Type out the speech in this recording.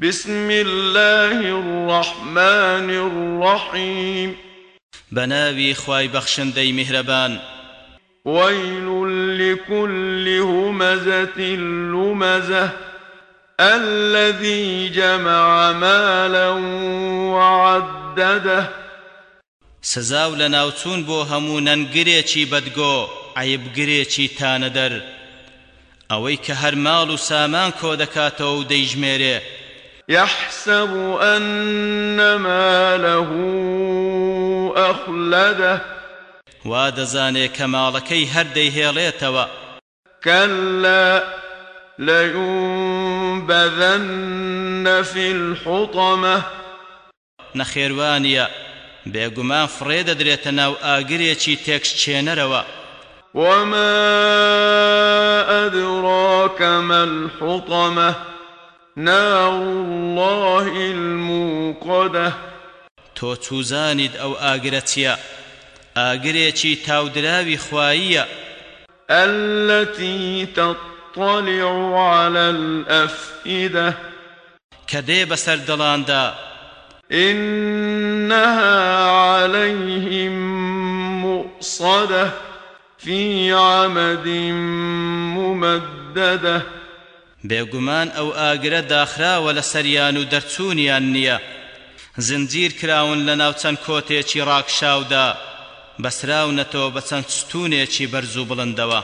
بسم الله الرحمن الرحيم. بناوي خواي بخشندي مهربان ويل لكل همزة لمزة الذي جمع مالا وعدده. سزاو لە ناوچوون بۆ هەموو نەنگرێکی بەدگۆ عیبگرێکی تانەدەر. ئەوەی کە هەر ماڵ و سامان کۆ دەکاتەوە و دەیژمێرێ. يحسب أن ماله أخلده. وا دەزانێ کە ماڵەکەی هەر دەیهێڵێتەوە كلا لينبذن في الحطمة. نەخێوانە بێگومان فڕێ دەدرێتە ناو ئاگرێکی تێکش چێنەرەوە وما أدراك ما الحطمة؟ نار الله الموقدة چوزانید ئەو ئاگرە چییە؟ ئاگرێکی تاودراوی خواییە. التي تطلع على الأفئدة. کە دێ بەسەر دڵاندا إنها عليهم مؤصدة. في عمد ممددة. بێگومان ئەو ئاگرە داخراوە لە سەریان و دەرچوونیان نییە. زنجیر کراون لە ناو چەند کۆتێکی ڕاکشاودا بەسراونەتەوە بە چەند ستونێکی بەرز و بڵندەوە.